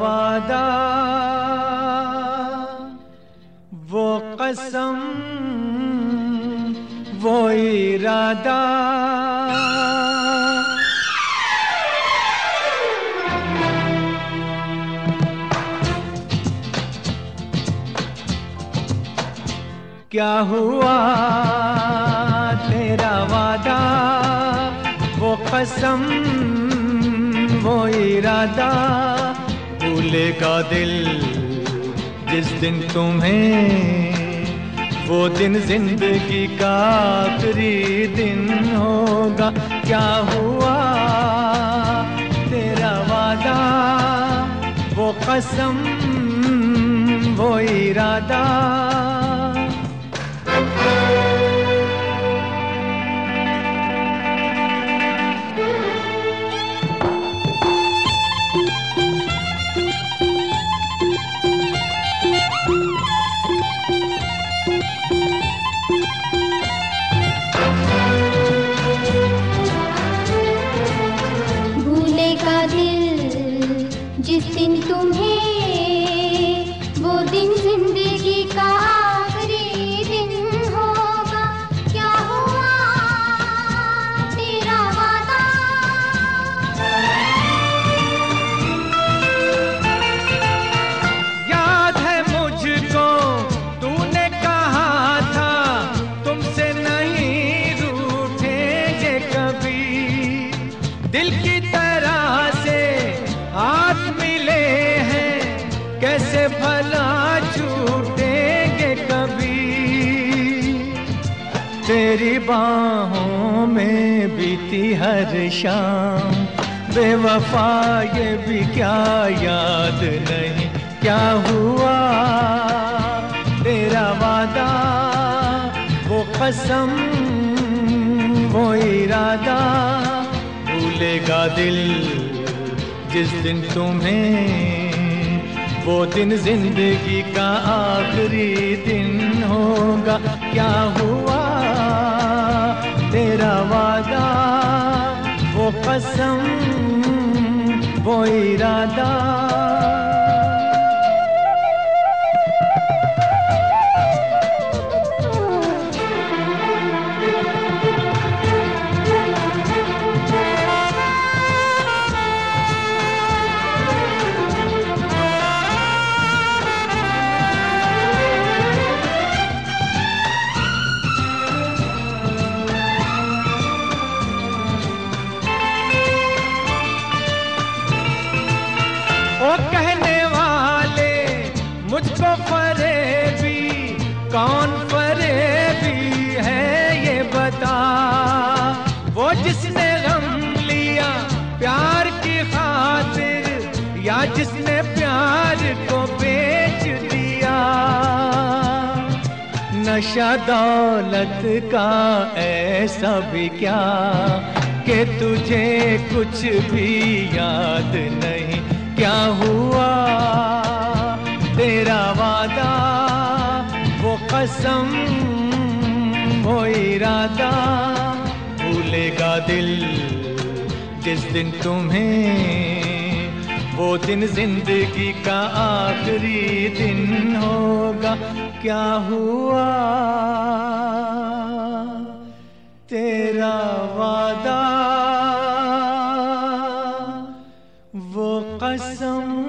वादा वो कसम वो इरादा। क्या हुआ तेरा वादा वो कसम वो इरादा भूलेगा दिल जिस दिन तुम्हें, वो दिन ज़िंदगी का आखिरी दिन होगा। क्या हुआ तेरा वादा? वो कसम वो इरादा दिल की तरह से हाथ मिले हैं, कैसे भला छूटेंगे कभी? तेरी बाहों में बीती हर शाम, बेवफा ये भी क्या याद नहीं, क्या हुआ? तेरा वादा, वो कसम, वो इरादा भूलेगा दिल जिस दिन तुम्हें, वो दिन ज़िंदगी का आखिरी दिन होगा। क्या हुआ? तेरा वादा, वो कसम, वो इरादा मुझको फरेबी, कौन फरेबी है ये बता? वो जिसने गम लिया प्यार की खातिर, या जिसने प्यार को बेच दिया? नशा दौलत का ऐसा भी क्या? कि तुझे कुछ भी याद नहीं, क्या हुआ? तेरा वादा वो कसम, वो इरादा। भूलेगा दिल जिस दिन तुम्हें, वो दिन ज़िंदगी का आखिरी दिन होगा। क्या हुआ? तेरा वादा, वो कसम